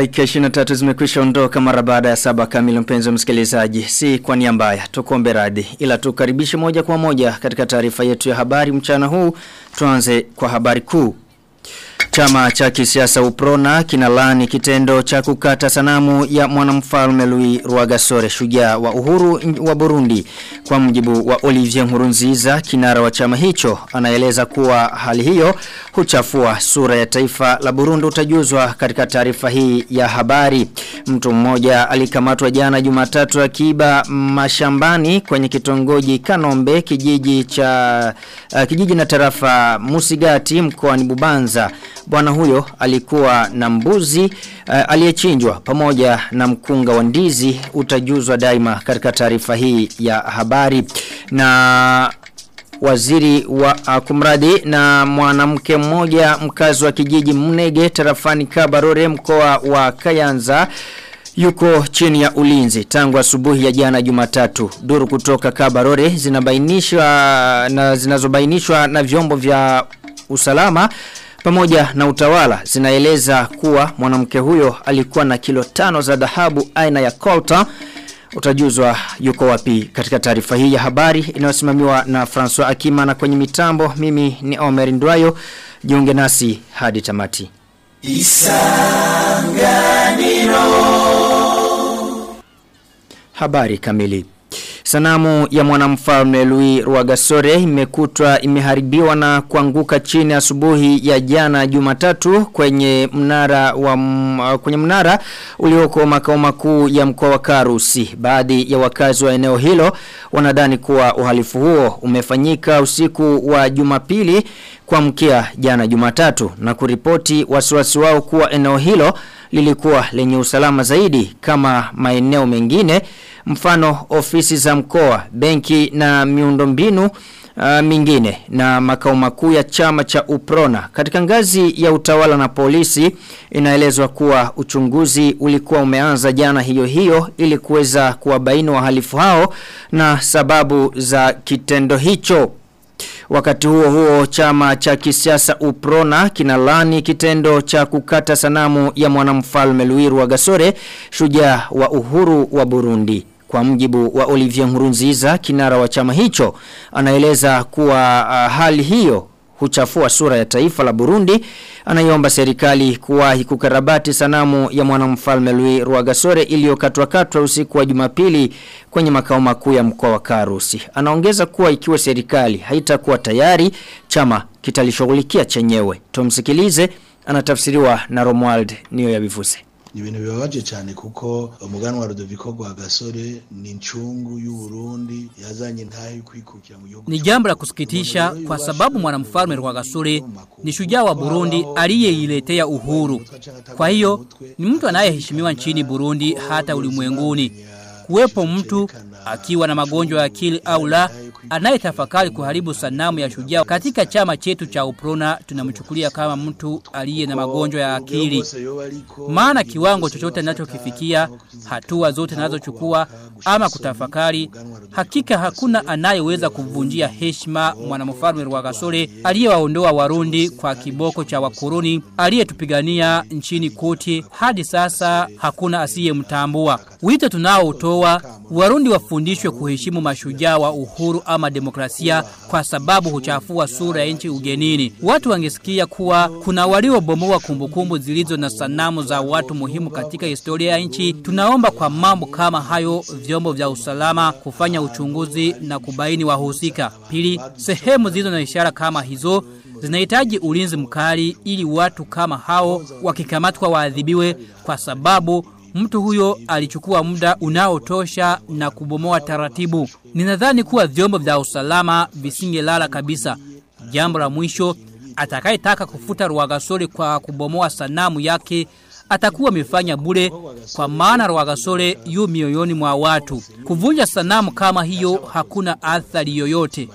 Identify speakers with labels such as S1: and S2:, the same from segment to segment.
S1: Dakika 23 zimekwisha ondoka mara baada ya saba kamili mpenzi wa msikilizaji. Si kwa nia mbaya, tukuombe radhi. Ila tukaribishe moja kwa moja katika taarifa yetu ya habari mchana huu. Tuanze kwa habari kuu. Chama cha kisiasa Uprona kinalani kitendo cha kukata sanamu ya mwanamfalme Louis Rwagasore shujaa wa uhuru wa Burundi. Kwa mjibu wa Olivier Nkurunziza, kinara wa chama hicho, anaeleza kuwa hali hiyo huchafua sura ya taifa la Burundi utajuzwa katika taarifa hii ya habari. Mtu mmoja alikamatwa jana Jumatatu akiba mashambani kwenye kitongoji Kanombe kijiji cha uh, kijiji na tarafa Musigati mkoa ni Bubanza. Bwana huyo alikuwa na mbuzi uh, aliyechinjwa pamoja na mkunga wa ndizi utajuzwa daima katika taarifa hii ya habari. Na waziri wa uh, kumradi na mwanamke mmoja mkazi wa kijiji Mnege tarafani Kabarore mkoa wa Kayanza yuko chini ya ulinzi tangu asubuhi ya jana Jumatatu. Duru kutoka Kabarore zinabainishwa na zinazobainishwa na vyombo vya usalama pamoja na utawala zinaeleza kuwa mwanamke huyo alikuwa na kilo tano za dhahabu aina ya Colta. Utajuzwa yuko wapi katika taarifa hii ya habari inayosimamiwa na François Akima na kwenye mitambo mimi ni Omer Ndwayo. Jiunge nasi hadi tamati. Isanganiro. Habari kamili Sanamu ya mwanamfalme Louis Rwagasore imekutwa imeharibiwa na kuanguka chini asubuhi ya jana Jumatatu kwenye mnara wa kwenye mnara ulioko makao makuu ya mkoa wa Karusi. Baadhi ya wakazi wa eneo hilo wanadani kuwa uhalifu huo umefanyika usiku wa Jumapili kuamkia jana Jumatatu na kuripoti wasiwasi wao kuwa eneo hilo lilikuwa lenye usalama zaidi kama maeneo mengine mfano ofisi za mkoa, benki na miundombinu uh, mingine na makao makuu ya chama cha Uprona. Katika ngazi ya utawala na polisi inaelezwa kuwa uchunguzi ulikuwa umeanza jana hiyo hiyo ili kuweza kuwabaini wahalifu hao na sababu za kitendo hicho. Wakati huo huo chama cha kisiasa Uprona kinalani kitendo cha kukata sanamu ya mwanamfalme Luiru wa Gasore shujaa wa uhuru wa Burundi. Kwa mjibu wa Olivier Nkurunziza kinara wa chama hicho anaeleza kuwa uh, hali hiyo huchafua sura ya taifa la Burundi anaiomba serikali kuwahi kukarabati sanamu ya mwanamfalme Louis Rwagasore iliyokatwa katwa usiku wa Jumapili kwenye makao makuu ya mkoa wa Karusi. Anaongeza kuwa ikiwa serikali haitakuwa tayari chama kitalishughulikia chenyewe. Tumsikilize anatafsiriwa na Romuald niyo ya bivuse
S2: ni ibintu bibabaje cyane kuko umuganwa Rudoviko rwa Gasore ni nchungu y'u Burundi yazanye ntayo kwikukira mu gihugu
S3: Ni jambo la kusikitisha kwa sababu mwanamfalme Rwagasore ni shujaa wa Burundi aliyeiletea uhuru. Kwa hiyo ni mtu anayeheshimiwa nchini Burundi hata ulimwenguni. Kuwepo mtu akiwa na magonjwa ya akili au la anayetafakari kuharibu sanamu ya shujaa katika chama chetu cha Uprona tunamchukulia kama mtu aliye na magonjwa ya akili. Maana kiwango chochote anachokifikia, hatua zote anazochukua ama kutafakari, hakika hakuna anayeweza kuvunjia heshima mwanamfalme Rwagasore aliyewaondoa Warundi kwa kiboko cha wakoroni aliyetupigania nchini kote hadi sasa hakuna asiyemtambua. Wito tunaoutoa Warundi wafundishwe kuheshimu mashujaa wa uhuru ama demokrasia kwa sababu huchafua sura ya nchi ugenini. Watu wangesikia kuwa kuna waliobomoa kumbukumbu zilizo na sanamu za watu muhimu katika historia ya nchi. Tunaomba kwa mambo kama hayo vyombo vya usalama kufanya uchunguzi na kubaini wahusika. Pili, sehemu zilizo na ishara kama hizo zinahitaji ulinzi mkali ili watu kama hao wakikamatwa waadhibiwe kwa sababu mtu huyo alichukua muda unaotosha na kubomoa taratibu. Ninadhani kuwa vyombo vya usalama visingelala kabisa. Jambo la mwisho, atakayetaka kufuta Rwagasore kwa kubomoa sanamu yake atakuwa amefanya bure kwa maana Rwagasore yu mioyoni mwa watu. Kuvunja sanamu kama hiyo hakuna athari yoyote.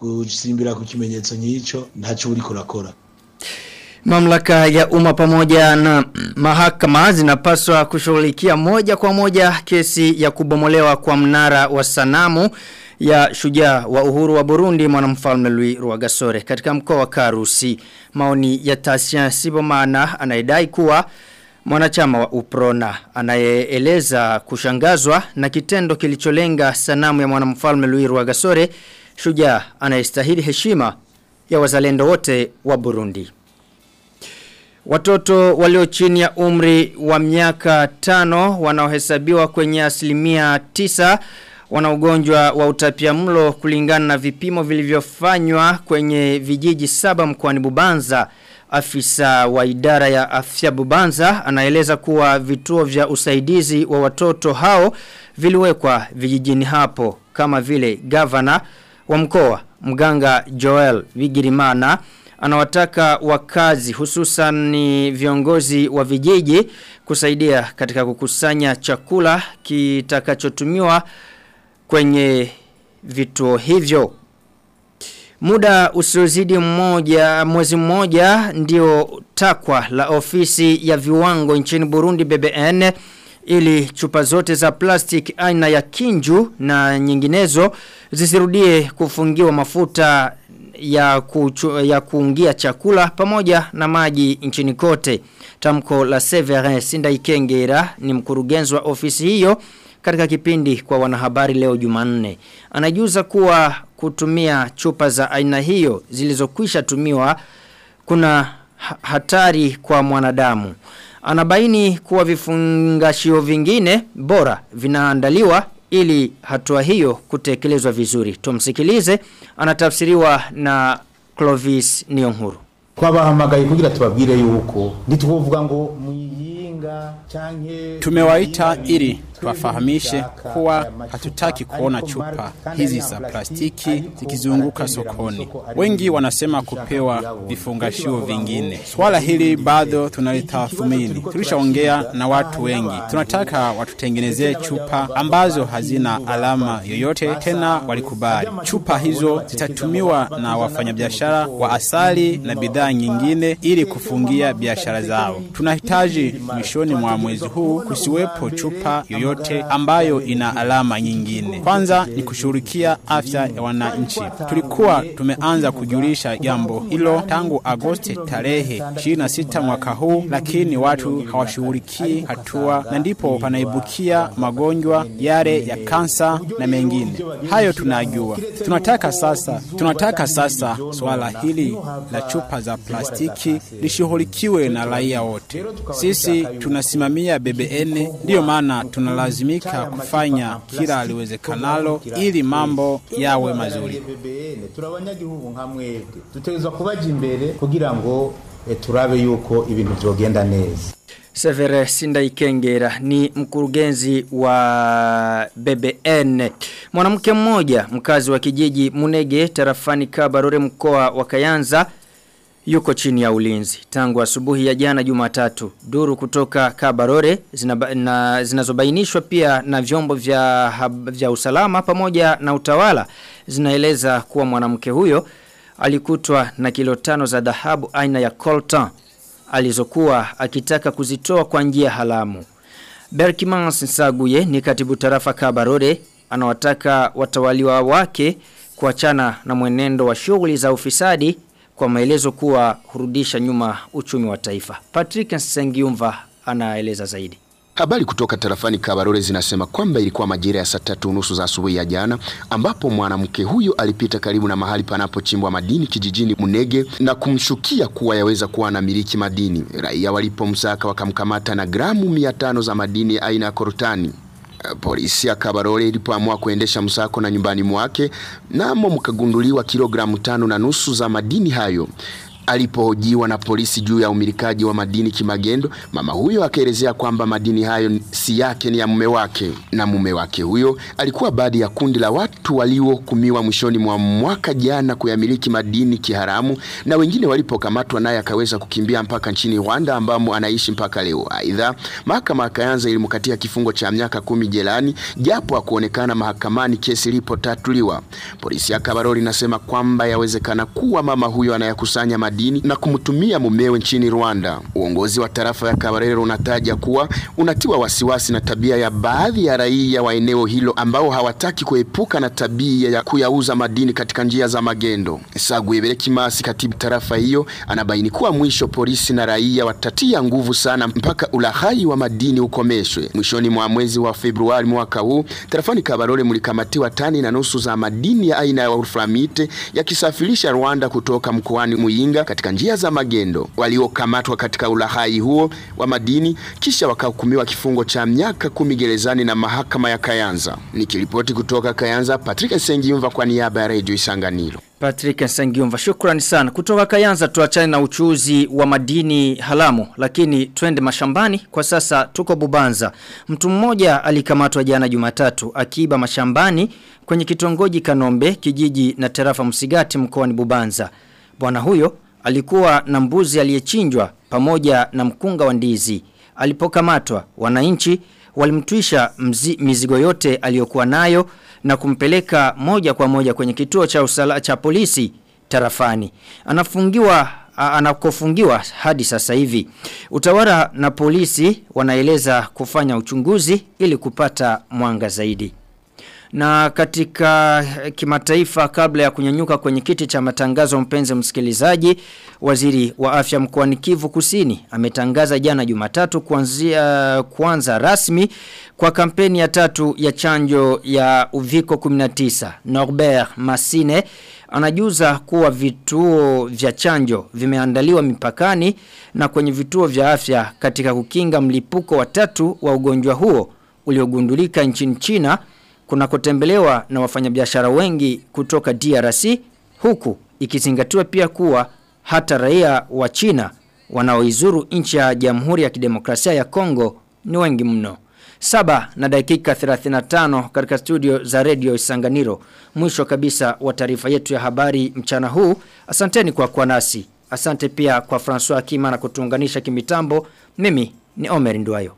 S2: gusimbira ku kimenyetso
S1: Mamlaka ya umma pamoja na mahakama zinapaswa kushughulikia moja kwa moja kesi ya kubomolewa kwa mnara wa sanamu ya shujaa wa uhuru wa Burundi mwanamfalme Louis Rwagasore katika mkoa wa Karusi. Maoni ya Tasien Sibomana anayedai kuwa mwanachama wa Uprona anayeeleza kushangazwa na kitendo kilicholenga sanamu ya mwanamfalme Louis Rwagasore shujaa anayestahili heshima ya wazalendo wote wa Burundi. Watoto walio chini ya umri wa miaka tano wanaohesabiwa kwenye asilimia tisa wana ugonjwa wa utapia mlo kulingana na vipimo vilivyofanywa kwenye vijiji saba mkoani Bubanza. Afisa wa idara ya afya Bubanza anaeleza kuwa vituo vya usaidizi wa watoto hao viliwekwa vijijini hapo kama vile gavana wa mkoa mganga Joel Vigirimana anawataka wakazi hususan ni viongozi wa vijiji kusaidia katika kukusanya chakula kitakachotumiwa kwenye vituo hivyo. Muda usiozidi mmoja mwezi mmoja ndio takwa la ofisi ya viwango nchini Burundi BBN ili chupa zote za plastic aina ya kinju na nyinginezo zisirudie kufungiwa mafuta ya, kuchu, ya kuungia chakula pamoja na maji nchini kote. Tamko la Severin Sindaikengera ni mkurugenzi wa ofisi hiyo katika kipindi kwa wanahabari leo Jumanne. Anajuza kuwa kutumia chupa za aina hiyo zilizokwisha tumiwa kuna hatari kwa mwanadamu. Anabaini kuwa vifungashio vingine bora vinaandaliwa ili hatua hiyo kutekelezwa vizuri. Tumsikilize anatafsiriwa na Clovis Niyonhuru.
S4: Twabahamagaye kugira tubabwire yuko ntitwovuga ngo muyinga canke
S5: Tumewaita ili tuwafahamishe kuwa hatutaki kuona chupa hizi za plastiki zikizunguka sokoni. Wengi wanasema kupewa vifungashio vingine. Swala hili bado tunalitathmini. Tulishaongea na watu wengi. Tunataka watutengenezee chupa ambazo hazina alama yoyote tena walikubali. Chupa hizo zitatumiwa na wafanyabiashara wa asali na bidhaa nyingine ili kufungia biashara zao. Tunahitaji mwishoni mwa mwezi huu kusiwepo chupa yoyote ambayo ina alama nyingine. Kwanza ni kushughulikia afya ya wananchi. Tulikuwa tumeanza kujulisha jambo hilo tangu Agosti tarehe 26 mwaka huu, lakini watu hawashughulikii hatua, na ndipo panaibukia magonjwa yale ya kansa na mengine. Hayo tunajua. Tunataka sasa, tunataka sasa swala hili la chupa za plastiki lishughulikiwe na raia wote. Sisi tunasimamia BBN, ndiyo maana tunalazimika kufanya kila liwezekanalo ili mambo yawe mazuri.
S4: mwebwe kubaja imbere kugira ngo eh, turabe yuko ibintu vyogenda neza
S1: Severe Sindaikengera ni mkurugenzi wa BBN. Mwanamke mmoja mkazi wa kijiji Munege tarafani Kabarore mkoa wa Kayanza yuko chini ya ulinzi. Tangu asubuhi ya jana Jumatatu, duru kutoka Kabarore zinazobainishwa zina zinazobainishwa pia na vyombo vya, vya usalama pamoja na utawala zinaeleza kuwa mwanamke huyo alikutwa na kilo tano za dhahabu aina ya coltan alizokuwa akitaka kuzitoa kwa njia halamu. Berkimans Nsaguye ni katibu tarafa Kabarore anawataka watawaliwa wake kuachana na mwenendo wa shughuli za ufisadi kwa maelezo kuwa hurudisha nyuma uchumi wa taifa. Patrick Nsengiumva anaeleza zaidi.
S6: Habari kutoka tarafani Kabarore zinasema kwamba ilikuwa majira ya saa tatu nusu za asubuhi ya jana ambapo mwanamke huyo alipita karibu na mahali panapochimbwa madini kijijini Munege na kumshukia kuwa yaweza kuwa anamiliki madini. Raia walipomsaka wakamkamata na gramu mia tano za madini aina ya kortani. Polisi ya Kabarore ilipoamua kuendesha msako na nyumbani mwake, namo mkagunduliwa kilogramu tano na nusu za madini hayo. Alipohojiwa na polisi juu ya umilikaji wa madini kimagendo, mama huyo akaelezea kwamba madini hayo si yake, ni ya mume wake, na mume wake huyo alikuwa baadhi ya kundi la watu waliohukumiwa mwishoni mwa mwaka jana kuyamiliki madini kiharamu, na wengine walipokamatwa naye akaweza kukimbia mpaka nchini Rwanda ambamo anaishi mpaka leo. Aidha, mahakama akaanza ilimkatia kifungo cha miaka kumi jelani, japo hakuonekana mahakamani kesi ilipotatuliwa. Polisi ya Kabarole inasema kwamba yawezekana kuwa mama huyo anayakusanya madini madini na kumtumia mumewe nchini Rwanda. Uongozi wa tarafa ya Kabarere unataja kuwa unatiwa wasiwasi na tabia ya baadhi ya raia wa eneo hilo ambao hawataki kuepuka na tabia ya kuyauza madini katika njia za magendo. Sagwebere Kimasi, katibu tarafa hiyo, anabaini kuwa mwisho polisi na raia watatia nguvu sana mpaka ulahai wa madini ukomeshwe. Mwishoni mwa mwezi wa Februari mwaka huu, tarafani Kabarore mlikamatiwa tani na nusu za madini ya aina ya wolframite yakisafirisha Rwanda kutoka mkoani Muyinga katika njia za magendo. Waliokamatwa katika ulahai huo wa madini kisha wakahukumiwa kifungo cha miaka kumi gerezani na mahakama ya Kayanza. Nikiripoti kutoka Kayanza, Patrick Sengiumva kwa niaba ya Radio Isanganiro.
S1: Patrick Sengiumva shukrani sana kutoka Kayanza tuachane na uchuzi wa madini halamu lakini twende mashambani kwa sasa tuko Bubanza mtu mmoja alikamatwa jana Jumatatu akiiba mashambani kwenye kitongoji Kanombe kijiji na tarafa Msigati mkoani Bubanza bwana huyo alikuwa na mbuzi aliyechinjwa pamoja na mkunga wa ndizi alipokamatwa wananchi walimtwisha mizigo yote aliyokuwa nayo na kumpeleka moja kwa moja kwenye kituo cha usala cha polisi tarafani. Anafungiwa anakofungiwa hadi sasa hivi. Utawala na polisi wanaeleza kufanya uchunguzi ili kupata mwanga zaidi. Na katika kimataifa kabla ya kunyanyuka kwenye kiti cha matangazo mpenzi msikilizaji, waziri wa afya mkoani Kivu Kusini ametangaza jana Jumatatu kuanzia kuanza rasmi kwa kampeni ya tatu ya chanjo ya Uviko 19. Norbert Masine anajuza kuwa vituo vya chanjo vimeandaliwa mipakani na kwenye vituo vya afya katika kukinga mlipuko wa tatu wa ugonjwa huo uliogundulika nchini China kunakotembelewa na wafanyabiashara wengi kutoka DRC huku ikizingatiwa pia kuwa hata raia wa China wanaoizuru nchi ya Jamhuri ya Kidemokrasia ya Kongo ni wengi mno. Saba na dakika 35 katika studio za Radio Isanganiro. Mwisho kabisa wa taarifa yetu ya habari mchana huu. Asanteni kwa kuwa nasi. Asante pia kwa François Kima na kutuunganisha kimitambo. Mimi ni Omer Nduayo.